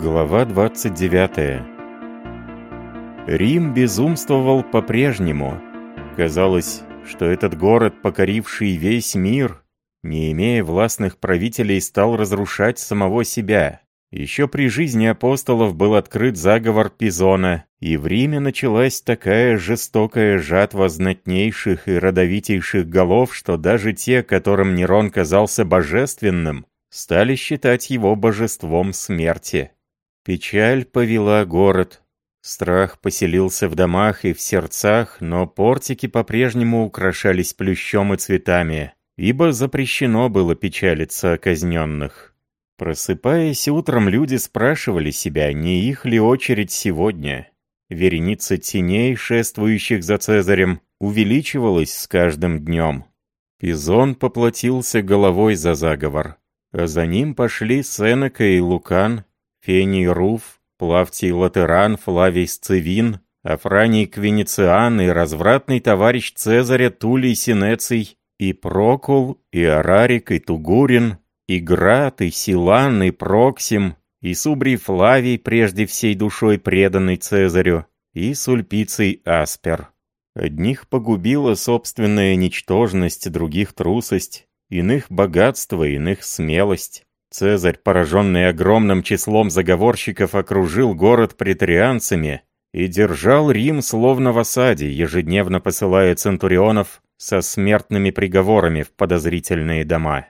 Глава 29 Рим безумствовал по-прежнему. Казалось, что этот город, покоривший весь мир, не имея властных правителей, стал разрушать самого себя. Еще при жизни апостолов был открыт заговор Пизона, и в Риме началась такая жестокая жатва знатнейших и родовитейших голов, что даже те, которым Нерон казался божественным, стали считать его божеством смерти. Печаль повела город. Страх поселился в домах и в сердцах, но портики по-прежнему украшались плющом и цветами, ибо запрещено было печалиться о казненных. Просыпаясь утром, люди спрашивали себя, не их ли очередь сегодня. Вереница теней, шествующих за Цезарем, увеличивалась с каждым днем. Пизон поплатился головой за заговор, а за ним пошли Сенека и Лукан, Фений Руф, Плавтий Латеран, Флавий Сцевин, Афраний Квинециан и развратный товарищ Цезаря Тулий Синеций, и Прокул, и Арарик, и Тугурин, и Град, и Силан, и Проксим, и Субрий Флавий, прежде всей душой преданный Цезарю, и Сульпиций Аспер. Одних погубила собственная ничтожность, других трусость, иных богатство, иных смелость. Цезарь, пораженный огромным числом заговорщиков, окружил город претарианцами и держал Рим словно в осаде, ежедневно посылая центурионов со смертными приговорами в подозрительные дома.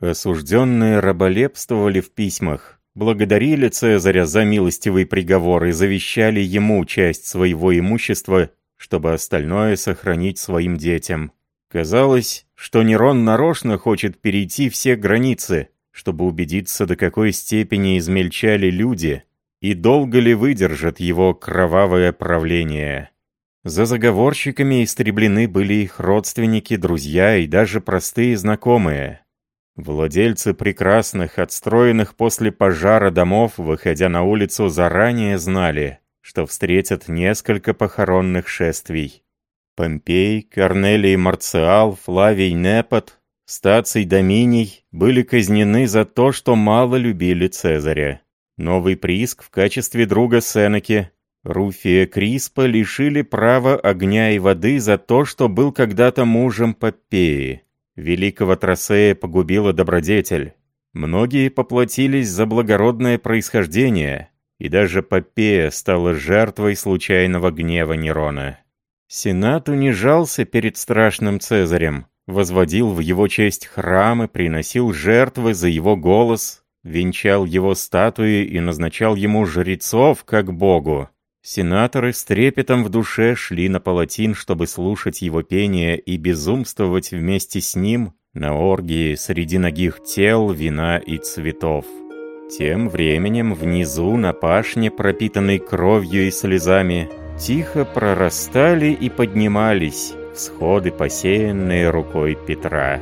Осужденные раболепствовали в письмах, благодарили Цезаря за милостивый приговор и завещали ему часть своего имущества, чтобы остальное сохранить своим детям. Казалось, что Нерон нарочно хочет перейти все границы, чтобы убедиться, до какой степени измельчали люди и долго ли выдержат его кровавое правление. За заговорщиками истреблены были их родственники, друзья и даже простые знакомые – Владельцы прекрасных, отстроенных после пожара домов, выходя на улицу, заранее знали, что встретят несколько похоронных шествий. Помпей, Корнелий Марциал, Флавий Непот, Стаций Доминий были казнены за то, что мало любили Цезаря. Новый Приск в качестве друга Сенеки, Руфия Криспа лишили права огня и воды за то, что был когда-то мужем Попеи. Великого Тросея погубила добродетель. Многие поплатились за благородное происхождение, и даже Попея стала жертвой случайного гнева Нерона. Сенат унижался перед страшным Цезарем, возводил в его честь храмы, приносил жертвы за его голос, венчал его статуи и назначал ему жрецов как богу. Сенаторы с трепетом в душе шли на палатин, чтобы слушать его пение и безумствовать вместе с ним на оргии среди ногих тел, вина и цветов. Тем временем внизу на пашне, пропитанной кровью и слезами, тихо прорастали и поднимались всходы, посеянные рукой Петра.